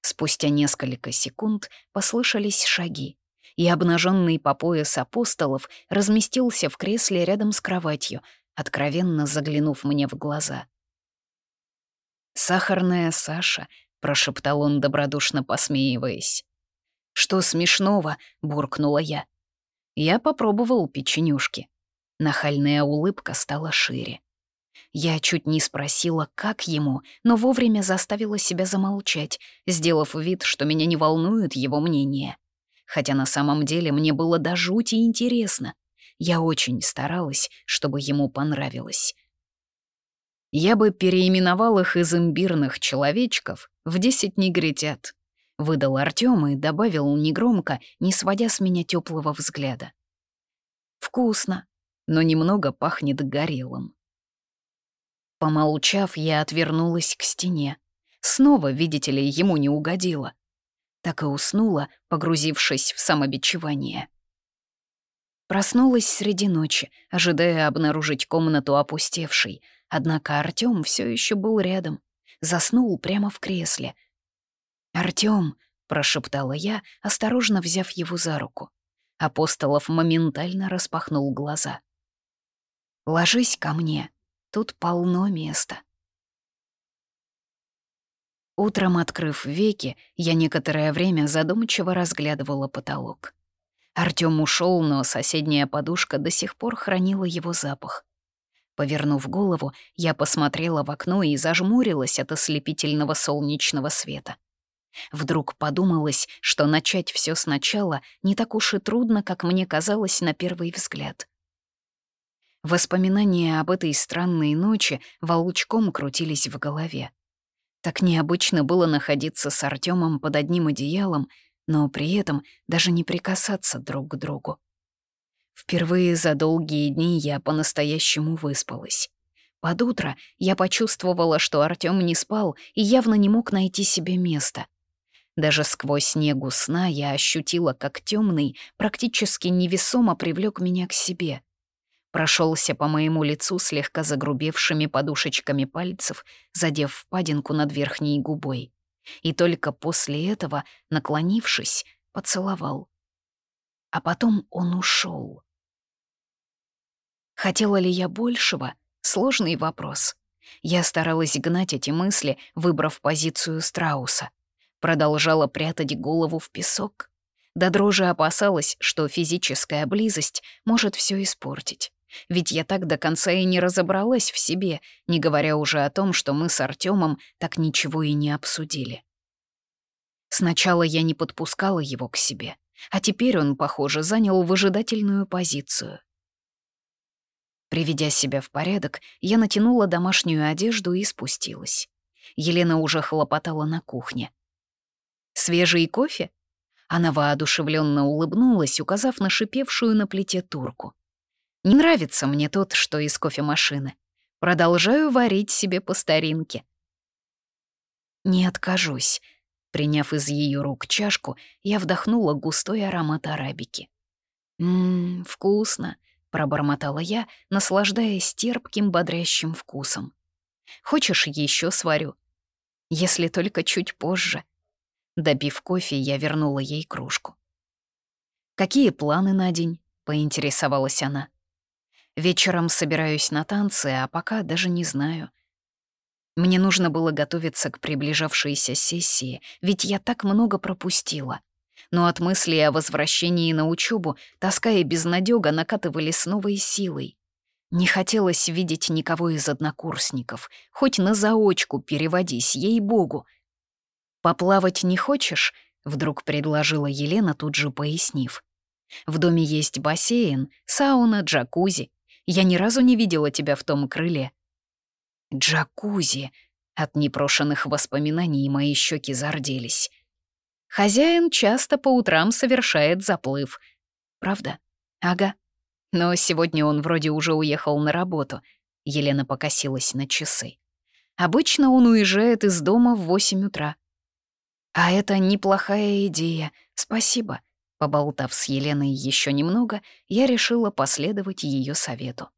Спустя несколько секунд послышались шаги, и обнаженный по пояс апостолов разместился в кресле рядом с кроватью, откровенно заглянув мне в глаза. Сахарная Саша — прошептал он, добродушно посмеиваясь. «Что смешного?» — буркнула я. Я попробовал печенюшки. Нахальная улыбка стала шире. Я чуть не спросила, как ему, но вовремя заставила себя замолчать, сделав вид, что меня не волнует его мнение. Хотя на самом деле мне было до жути интересно. Я очень старалась, чтобы ему понравилось. Я бы переименовал их из имбирных человечков в десять негритят. Выдал Артём и добавил негромко, не сводя с меня теплого взгляда. Вкусно, но немного пахнет горелым. Помолчав, я отвернулась к стене. Снова, видите ли, ему не угодило. Так и уснула, погрузившись в самобичевание. Проснулась среди ночи, ожидая обнаружить комнату опустевшей — Однако Артём все еще был рядом, заснул прямо в кресле. «Артём!» — прошептала я, осторожно взяв его за руку. Апостолов моментально распахнул глаза. «Ложись ко мне, тут полно места». Утром, открыв веки, я некоторое время задумчиво разглядывала потолок. Артём ушел, но соседняя подушка до сих пор хранила его запах. Повернув голову, я посмотрела в окно и зажмурилась от ослепительного солнечного света. Вдруг подумалось, что начать все сначала не так уж и трудно, как мне казалось на первый взгляд. Воспоминания об этой странной ночи волчком крутились в голове. Так необычно было находиться с Артемом под одним одеялом, но при этом даже не прикасаться друг к другу. Впервые за долгие дни я по-настоящему выспалась. Под утро я почувствовала, что Артём не спал и явно не мог найти себе места. Даже сквозь снегу сна я ощутила, как темный практически невесомо привлек меня к себе. Прошелся по моему лицу слегка загрубевшими подушечками пальцев, задев впадинку над верхней губой. И только после этого, наклонившись, поцеловал. А потом он ушел. Хотела ли я большего? Сложный вопрос. Я старалась гнать эти мысли, выбрав позицию страуса. Продолжала прятать голову в песок. До дрожи опасалась, что физическая близость может все испортить. Ведь я так до конца и не разобралась в себе, не говоря уже о том, что мы с Артемом так ничего и не обсудили. Сначала я не подпускала его к себе, а теперь он, похоже, занял выжидательную позицию. Приведя себя в порядок, я натянула домашнюю одежду и спустилась. Елена уже хлопотала на кухне. «Свежий кофе?» Она воодушевленно улыбнулась, указав на шипевшую на плите турку. «Не нравится мне тот, что из кофемашины. Продолжаю варить себе по старинке». «Не откажусь», Приняв из ее рук чашку, я вдохнула густой аромат арабики. «Ммм, вкусно», — пробормотала я, наслаждаясь терпким бодрящим вкусом. «Хочешь, еще сварю?» «Если только чуть позже». Допив кофе, я вернула ей кружку. «Какие планы на день?» — поинтересовалась она. «Вечером собираюсь на танцы, а пока даже не знаю». Мне нужно было готовиться к приближавшейся сессии, ведь я так много пропустила но от мысли о возвращении на учебу тоска и безнадёга накатывали с новой силой. Не хотелось видеть никого из однокурсников, хоть на заочку переводись, ей-богу. «Поплавать не хочешь?» — вдруг предложила Елена, тут же пояснив. «В доме есть бассейн, сауна, джакузи. Я ни разу не видела тебя в том крыле». «Джакузи!» От непрошенных воспоминаний мои щеки зарделись. Хозяин часто по утрам совершает заплыв. Правда? Ага. Но сегодня он вроде уже уехал на работу. Елена покосилась на часы. Обычно он уезжает из дома в восемь утра. А это неплохая идея. Спасибо. Поболтав с Еленой еще немного, я решила последовать ее совету.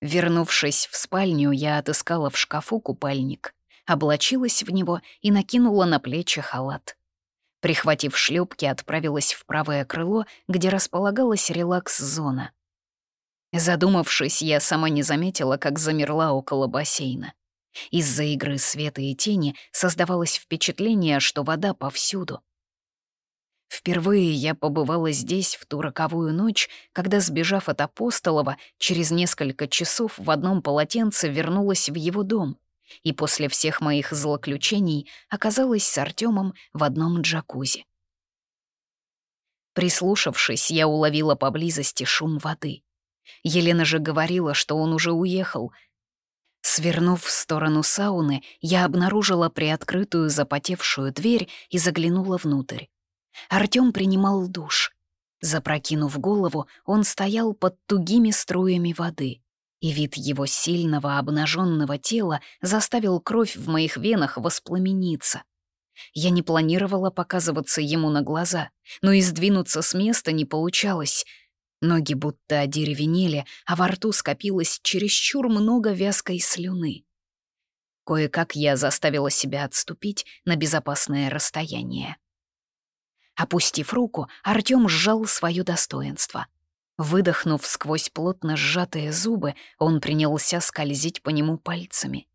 Вернувшись в спальню, я отыскала в шкафу купальник облачилась в него и накинула на плечи халат. Прихватив шлюпки, отправилась в правое крыло, где располагалась релакс-зона. Задумавшись, я сама не заметила, как замерла около бассейна. Из-за игры света и тени создавалось впечатление, что вода повсюду. Впервые я побывала здесь в ту роковую ночь, когда, сбежав от Апостолова, через несколько часов в одном полотенце вернулась в его дом и после всех моих злоключений оказалась с Артемом в одном джакузи. Прислушавшись, я уловила поблизости шум воды. Елена же говорила, что он уже уехал. Свернув в сторону сауны, я обнаружила приоткрытую запотевшую дверь и заглянула внутрь. Артём принимал душ. Запрокинув голову, он стоял под тугими струями воды и вид его сильного обнаженного тела заставил кровь в моих венах воспламениться. Я не планировала показываться ему на глаза, но и сдвинуться с места не получалось. Ноги будто одеревенели, а во рту скопилось чересчур много вязкой слюны. Кое-как я заставила себя отступить на безопасное расстояние. Опустив руку, Артём сжал свое достоинство — Выдохнув сквозь плотно сжатые зубы, он принялся скользить по нему пальцами.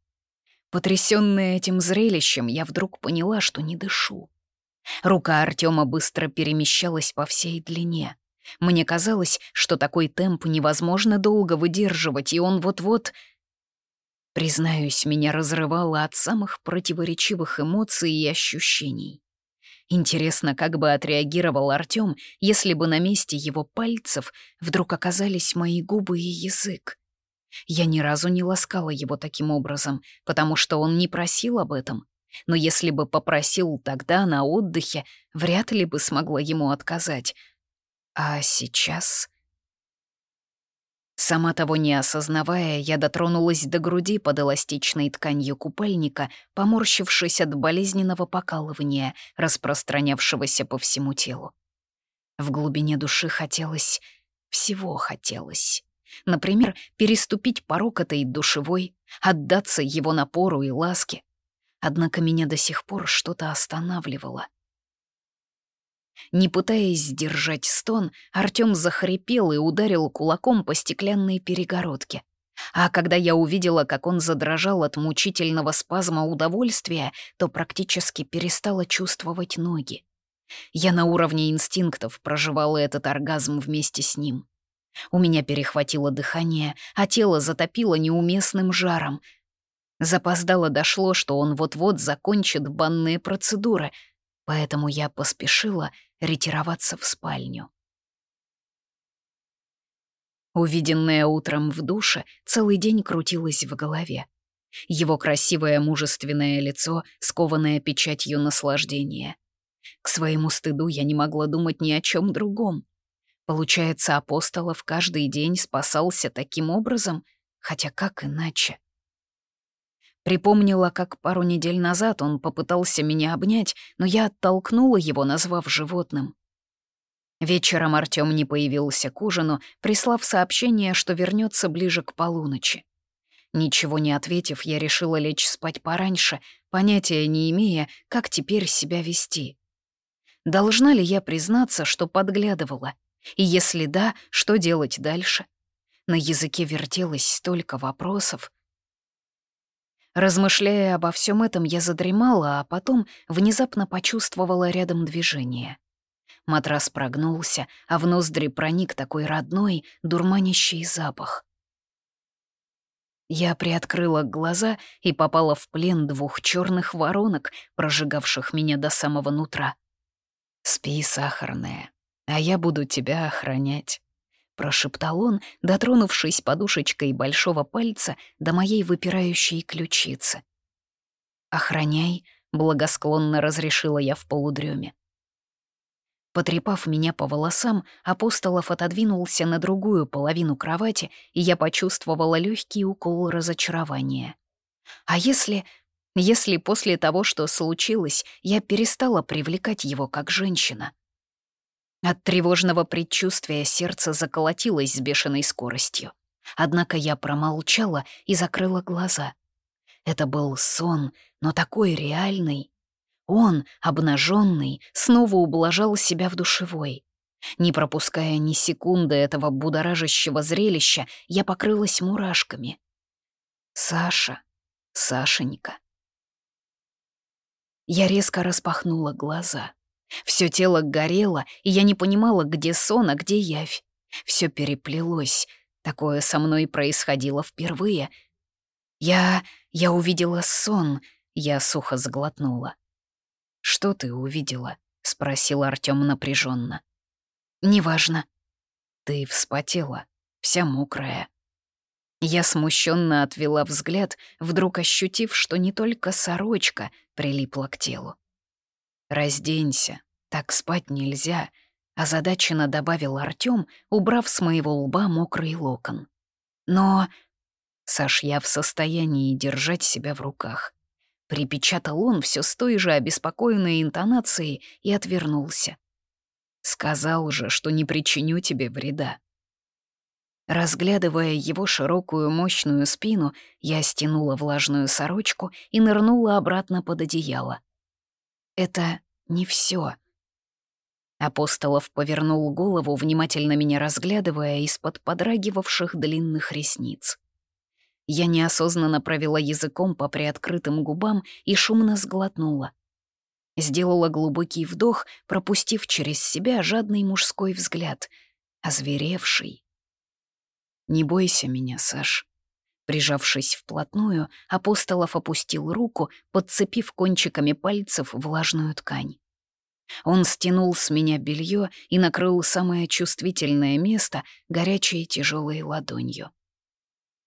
Потрясённая этим зрелищем, я вдруг поняла, что не дышу. Рука Артема быстро перемещалась по всей длине. Мне казалось, что такой темп невозможно долго выдерживать, и он вот-вот... Признаюсь, меня разрывало от самых противоречивых эмоций и ощущений. Интересно, как бы отреагировал Артём, если бы на месте его пальцев вдруг оказались мои губы и язык. Я ни разу не ласкала его таким образом, потому что он не просил об этом. Но если бы попросил тогда на отдыхе, вряд ли бы смогла ему отказать. А сейчас... Сама того не осознавая, я дотронулась до груди под эластичной тканью купальника, поморщившись от болезненного покалывания, распространявшегося по всему телу. В глубине души хотелось... всего хотелось. Например, переступить порог этой душевой, отдаться его напору и ласке. Однако меня до сих пор что-то останавливало — не пытаясь сдержать стон, Артём захрипел и ударил кулаком по стеклянной перегородке. А когда я увидела, как он задрожал от мучительного спазма удовольствия, то практически перестала чувствовать ноги. Я на уровне инстинктов проживала этот оргазм вместе с ним. У меня перехватило дыхание, а тело затопило неуместным жаром. Запоздало дошло, что он вот-вот закончит банные процедуры — поэтому я поспешила ретироваться в спальню. Увиденное утром в душе целый день крутилось в голове. Его красивое мужественное лицо, скованное печатью наслаждения. К своему стыду я не могла думать ни о чем другом. Получается, апостолов каждый день спасался таким образом, хотя как иначе? Припомнила, как пару недель назад он попытался меня обнять, но я оттолкнула его, назвав животным. Вечером Артём не появился к ужину, прислав сообщение, что вернется ближе к полуночи. Ничего не ответив, я решила лечь спать пораньше, понятия не имея, как теперь себя вести. Должна ли я признаться, что подглядывала? И если да, что делать дальше? На языке вертелось столько вопросов, Размышляя обо всем этом, я задремала, а потом внезапно почувствовала рядом движение. Матрас прогнулся, а в ноздри проник такой родной, дурманящий запах. Я приоткрыла глаза и попала в плен двух черных воронок, прожигавших меня до самого нутра. «Спи, сахарная, а я буду тебя охранять» прошептал он, дотронувшись подушечкой большого пальца до моей выпирающей ключицы. «Охраняй», — благосклонно разрешила я в полудреме. Потрепав меня по волосам, Апостолов отодвинулся на другую половину кровати, и я почувствовала легкий укол разочарования. А если... если после того, что случилось, я перестала привлекать его как женщина? От тревожного предчувствия сердце заколотилось с бешеной скоростью. Однако я промолчала и закрыла глаза. Это был сон, но такой реальный. Он, обнаженный, снова ублажал себя в душевой. Не пропуская ни секунды этого будоражащего зрелища, я покрылась мурашками. Саша, Сашенька. Я резко распахнула глаза. Все тело горело, и я не понимала, где сон, а где явь. Все переплелось. Такое со мной происходило впервые. Я... я увидела сон. Я сухо сглотнула. «Что ты увидела?» — спросил Артём напряженно. «Неважно». «Ты вспотела, вся мокрая». Я смущенно отвела взгляд, вдруг ощутив, что не только сорочка прилипла к телу. «Разденься, так спать нельзя», — озадаченно добавил Артём, убрав с моего лба мокрый локон. «Но...» «Саш, я в состоянии держать себя в руках». Припечатал он все с той же обеспокоенной интонацией и отвернулся. «Сказал же, что не причиню тебе вреда». Разглядывая его широкую мощную спину, я стянула влажную сорочку и нырнула обратно под одеяло. Это не все. Апостолов повернул голову, внимательно меня разглядывая из-под подрагивавших длинных ресниц. Я неосознанно провела языком по приоткрытым губам и шумно сглотнула. Сделала глубокий вдох, пропустив через себя жадный мужской взгляд, озверевший. «Не бойся меня, Саш», Прижавшись вплотную, Апостолов опустил руку, подцепив кончиками пальцев влажную ткань. Он стянул с меня белье и накрыл самое чувствительное место горячей тяжелой ладонью.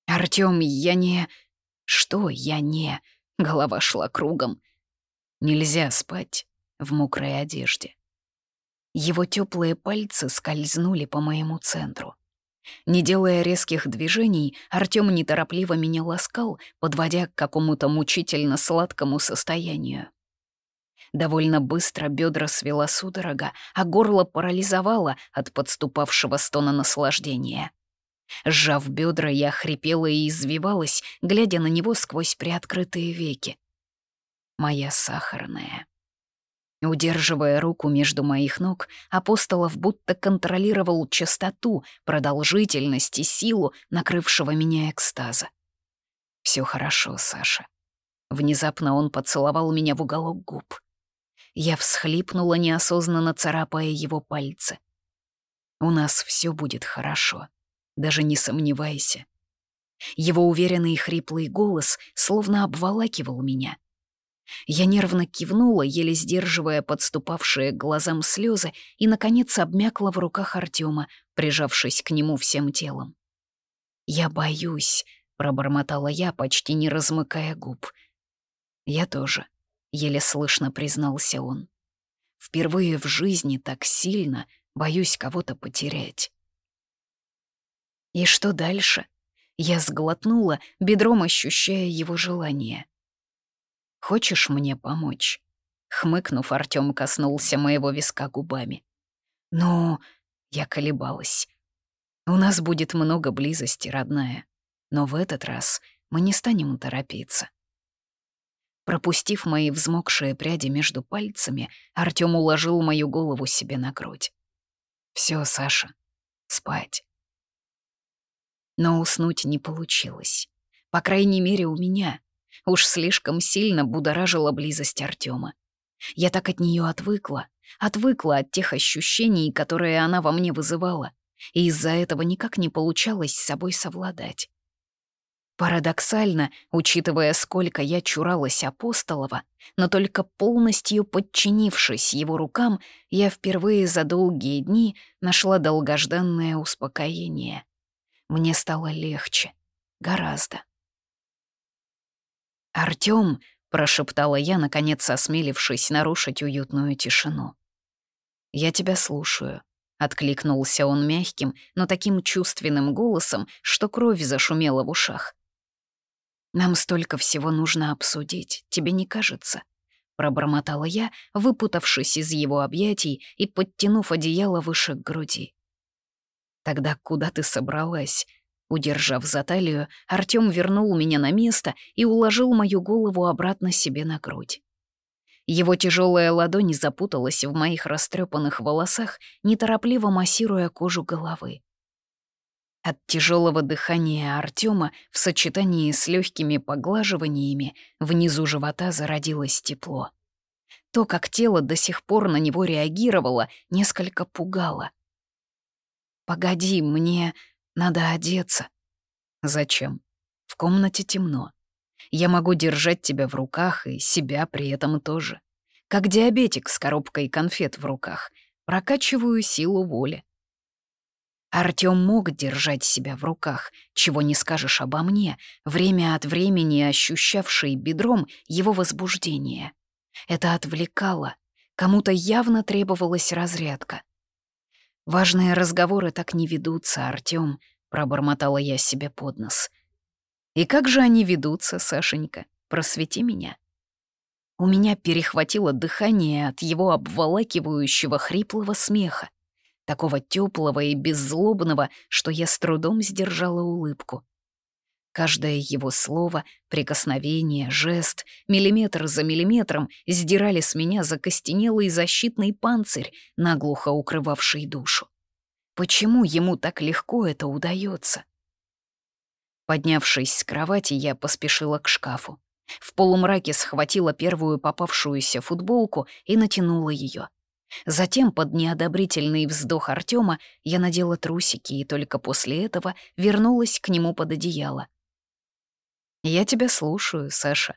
«Артём, я не...» «Что я не...» Голова шла кругом. «Нельзя спать в мокрой одежде». Его теплые пальцы скользнули по моему центру. Не делая резких движений, Артём неторопливо меня ласкал, подводя к какому-то мучительно сладкому состоянию. Довольно быстро бедра свела судорога, а горло парализовало от подступавшего стона наслаждения. Сжав бедра, я хрипела и извивалась, глядя на него сквозь приоткрытые веки. Моя сахарная. Удерживая руку между моих ног, Апостолов будто контролировал частоту, продолжительность и силу накрывшего меня экстаза. Все хорошо, Саша. Внезапно он поцеловал меня в уголок губ. Я всхлипнула, неосознанно царапая его пальцы. «У нас все будет хорошо, даже не сомневайся». Его уверенный хриплый голос словно обволакивал меня — я нервно кивнула, еле сдерживая подступавшие к глазам слезы, и, наконец, обмякла в руках Артема, прижавшись к нему всем телом. «Я боюсь», — пробормотала я, почти не размыкая губ. «Я тоже», — еле слышно признался он. «Впервые в жизни так сильно боюсь кого-то потерять». «И что дальше?» Я сглотнула, бедром ощущая его желание. Хочешь мне помочь?» Хмыкнув, Артём коснулся моего виска губами. «Ну...» — я колебалась. «У нас будет много близости, родная. Но в этот раз мы не станем торопиться». Пропустив мои взмокшие пряди между пальцами, Артём уложил мою голову себе на грудь. Все, Саша, спать». Но уснуть не получилось. По крайней мере, у меня. Уж слишком сильно будоражила близость Артема. Я так от нее отвыкла, отвыкла от тех ощущений, которые она во мне вызывала, и из-за этого никак не получалось с собой совладать. Парадоксально, учитывая, сколько я чуралась Апостолова, но только полностью подчинившись его рукам, я впервые за долгие дни нашла долгожданное успокоение. Мне стало легче. Гораздо. «Артём!» — прошептала я, наконец осмелившись нарушить уютную тишину. «Я тебя слушаю», — откликнулся он мягким, но таким чувственным голосом, что кровь зашумела в ушах. «Нам столько всего нужно обсудить, тебе не кажется?» — пробормотала я, выпутавшись из его объятий и подтянув одеяло выше к груди. «Тогда куда ты собралась?» Удержав за талию, Артём вернул меня на место и уложил мою голову обратно себе на грудь. Его тяжелая ладонь запуталась в моих растрепанных волосах, неторопливо массируя кожу головы. От тяжелого дыхания Артема в сочетании с легкими поглаживаниями внизу живота зародилось тепло. То, как тело до сих пор на него реагировало, несколько пугало. «Погоди, мне...» Надо одеться. Зачем? В комнате темно. Я могу держать тебя в руках и себя при этом тоже. Как диабетик с коробкой конфет в руках. Прокачиваю силу воли. Артём мог держать себя в руках, чего не скажешь обо мне, время от времени ощущавший бедром его возбуждение. Это отвлекало. Кому-то явно требовалась разрядка. «Важные разговоры так не ведутся, Артём», — пробормотала я себе под нос. «И как же они ведутся, Сашенька? Просвети меня». У меня перехватило дыхание от его обволакивающего хриплого смеха, такого теплого и беззлобного, что я с трудом сдержала улыбку. Каждое его слово, прикосновение, жест, миллиметр за миллиметром сдирали с меня закостенелый защитный панцирь, наглухо укрывавший душу. Почему ему так легко это удается? Поднявшись с кровати, я поспешила к шкафу. В полумраке схватила первую попавшуюся футболку и натянула ее. Затем, под неодобрительный вздох Артема, я надела трусики и только после этого вернулась к нему под одеяло. «Я тебя слушаю, Саша».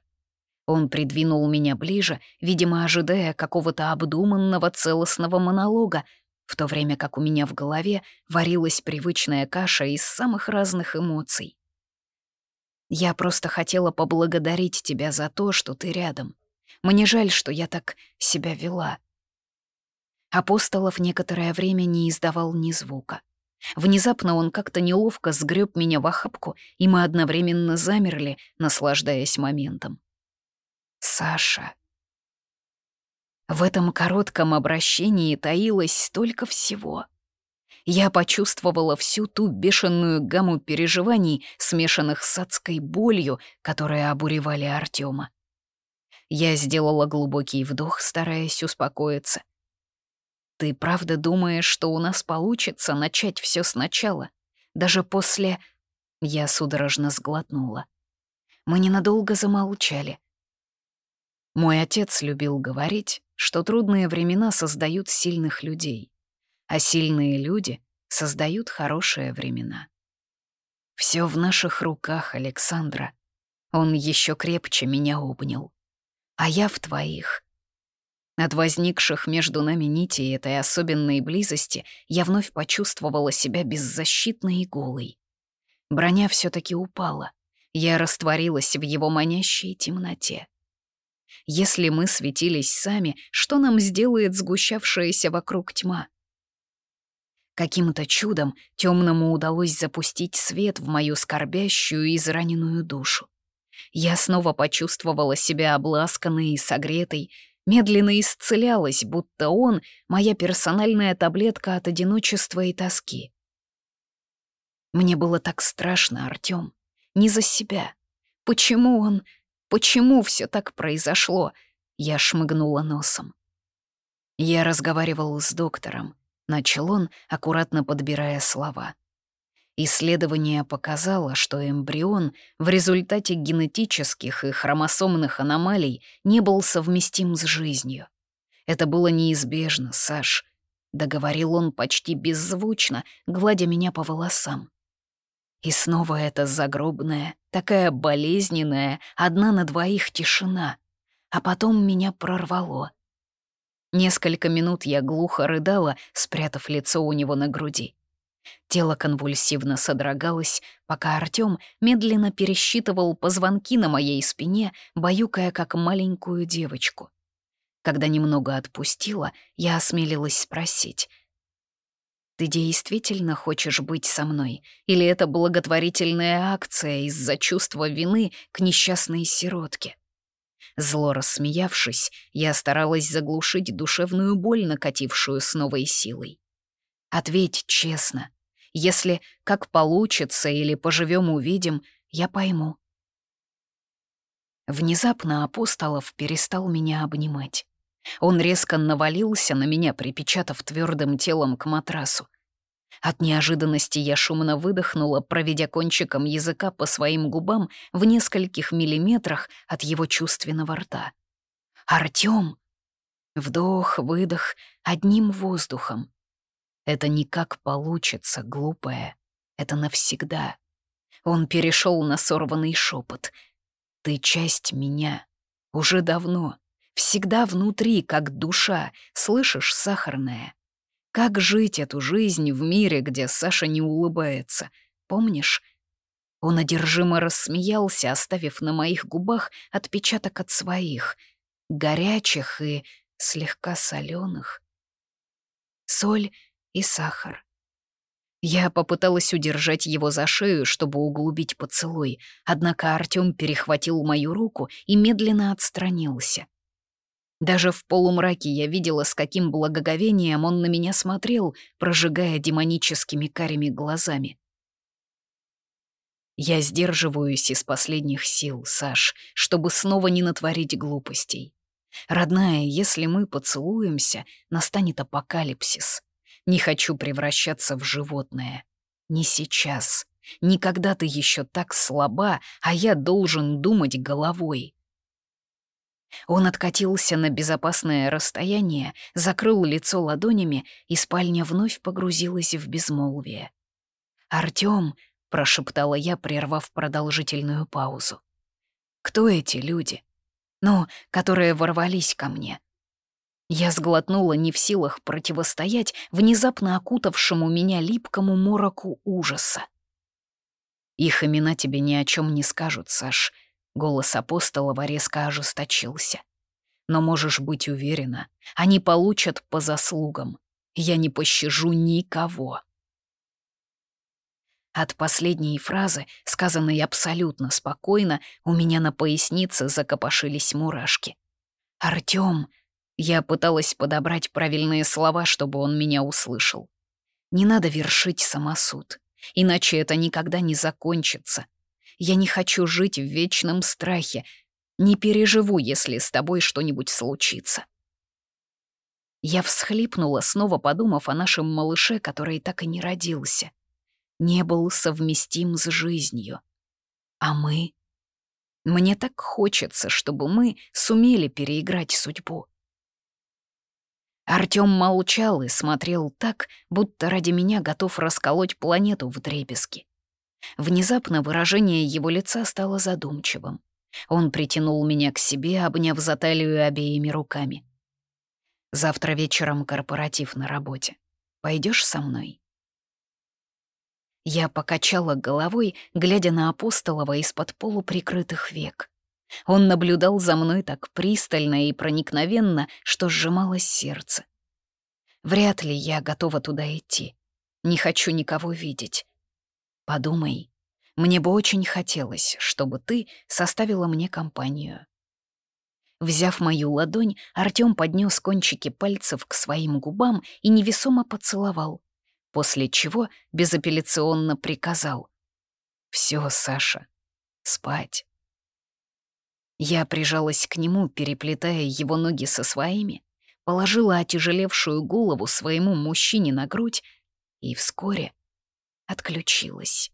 Он придвинул меня ближе, видимо, ожидая какого-то обдуманного целостного монолога, в то время как у меня в голове варилась привычная каша из самых разных эмоций. «Я просто хотела поблагодарить тебя за то, что ты рядом. Мне жаль, что я так себя вела». Апостолов некоторое время не издавал ни звука. Внезапно он как-то неловко сгреб меня в охапку, и мы одновременно замерли, наслаждаясь моментом. «Саша». В этом коротком обращении таилось столько всего. Я почувствовала всю ту бешеную гамму переживаний, смешанных с адской болью, которые обуревали Артема. Я сделала глубокий вдох, стараясь успокоиться. «Ты правда думаешь, что у нас получится начать все сначала? Даже после...» Я судорожно сглотнула. Мы ненадолго замолчали. Мой отец любил говорить, что трудные времена создают сильных людей, а сильные люди создают хорошие времена. Все в наших руках, Александра. Он еще крепче меня обнял. А я в твоих. От возникших между нами нитей этой особенной близости я вновь почувствовала себя беззащитной и голой. Броня все таки упала. Я растворилась в его манящей темноте. Если мы светились сами, что нам сделает сгущавшаяся вокруг тьма? Каким-то чудом темному удалось запустить свет в мою скорбящую и израненную душу. Я снова почувствовала себя обласканной и согретой, медленно исцелялась, будто он — моя персональная таблетка от одиночества и тоски. Мне было так страшно, Артём. Не за себя. Почему он... Почему все так произошло? Я шмыгнула носом. Я разговаривал с доктором. Начал он, аккуратно подбирая слова. Исследование показало, что эмбрион в результате генетических и хромосомных аномалий не был совместим с жизнью. Это было неизбежно, Саш. Договорил он почти беззвучно, гладя меня по волосам. И снова эта загробная, такая болезненная, одна на двоих тишина. А потом меня прорвало. Несколько минут я глухо рыдала, спрятав лицо у него на груди. Тело конвульсивно содрогалось, пока Артём медленно пересчитывал позвонки на моей спине, баюкая как маленькую девочку. Когда немного отпустила, я осмелилась спросить. «Ты действительно хочешь быть со мной? Или это благотворительная акция из-за чувства вины к несчастной сиротке?» Зло рассмеявшись, я старалась заглушить душевную боль, накатившую с новой силой. «Ответь честно. Если как получится или поживем увидим, я пойму». Внезапно Апостолов перестал меня обнимать. Он резко навалился на меня, припечатав твердым телом к матрасу. От неожиданности я шумно выдохнула, проведя кончиком языка по своим губам в нескольких миллиметрах от его чувственного рта. «Артём!» Вдох, выдох, одним воздухом. Это никак получится, глупая. Это навсегда. Он перешел на сорванный шепот. Ты часть меня. Уже давно. Всегда внутри, как душа. Слышишь, сахарная? Как жить эту жизнь в мире, где Саша не улыбается? Помнишь? Он одержимо рассмеялся, оставив на моих губах отпечаток от своих, горячих и слегка соленых. Соль и сахар. Я попыталась удержать его за шею, чтобы углубить поцелуй, однако Артём перехватил мою руку и медленно отстранился. Даже в полумраке я видела, с каким благоговением он на меня смотрел, прожигая демоническими карими глазами. Я сдерживаюсь из последних сил, Саш, чтобы снова не натворить глупостей. Родная, если мы поцелуемся, настанет апокалипсис. Не хочу превращаться в животное. Не сейчас. Никогда ты еще так слаба, а я должен думать головой. Он откатился на безопасное расстояние, закрыл лицо ладонями, и спальня вновь погрузилась в безмолвие. «Артём», — прошептала я, прервав продолжительную паузу. «Кто эти люди? Ну, которые ворвались ко мне?» Я сглотнула не в силах противостоять внезапно окутавшему меня липкому мороку ужаса. «Их имена тебе ни о чем не скажут, Саш», Голос апостолова резко ожесточился. «Но можешь быть уверена, они получат по заслугам. Я не пощажу никого». От последней фразы, сказанной абсолютно спокойно, у меня на пояснице закопошились мурашки. «Артём!» Я пыталась подобрать правильные слова, чтобы он меня услышал. «Не надо вершить самосуд, иначе это никогда не закончится. Я не хочу жить в вечном страхе. Не переживу, если с тобой что-нибудь случится». Я всхлипнула, снова подумав о нашем малыше, который так и не родился не был совместим с жизнью. А мы? Мне так хочется, чтобы мы сумели переиграть судьбу. Артём молчал и смотрел так, будто ради меня готов расколоть планету в дребезги. Внезапно выражение его лица стало задумчивым. Он притянул меня к себе, обняв за талию обеими руками. «Завтра вечером корпоратив на работе. Пойдешь со мной?» Я покачала головой, глядя на Апостолова из-под полуприкрытых век. Он наблюдал за мной так пристально и проникновенно, что сжималось сердце. Вряд ли я готова туда идти. Не хочу никого видеть. Подумай, мне бы очень хотелось, чтобы ты составила мне компанию. Взяв мою ладонь, Артём поднес кончики пальцев к своим губам и невесомо поцеловал, после чего безапелляционно приказал. «Всё, Саша, спать». Я прижалась к нему, переплетая его ноги со своими, положила отяжелевшую голову своему мужчине на грудь и вскоре отключилась.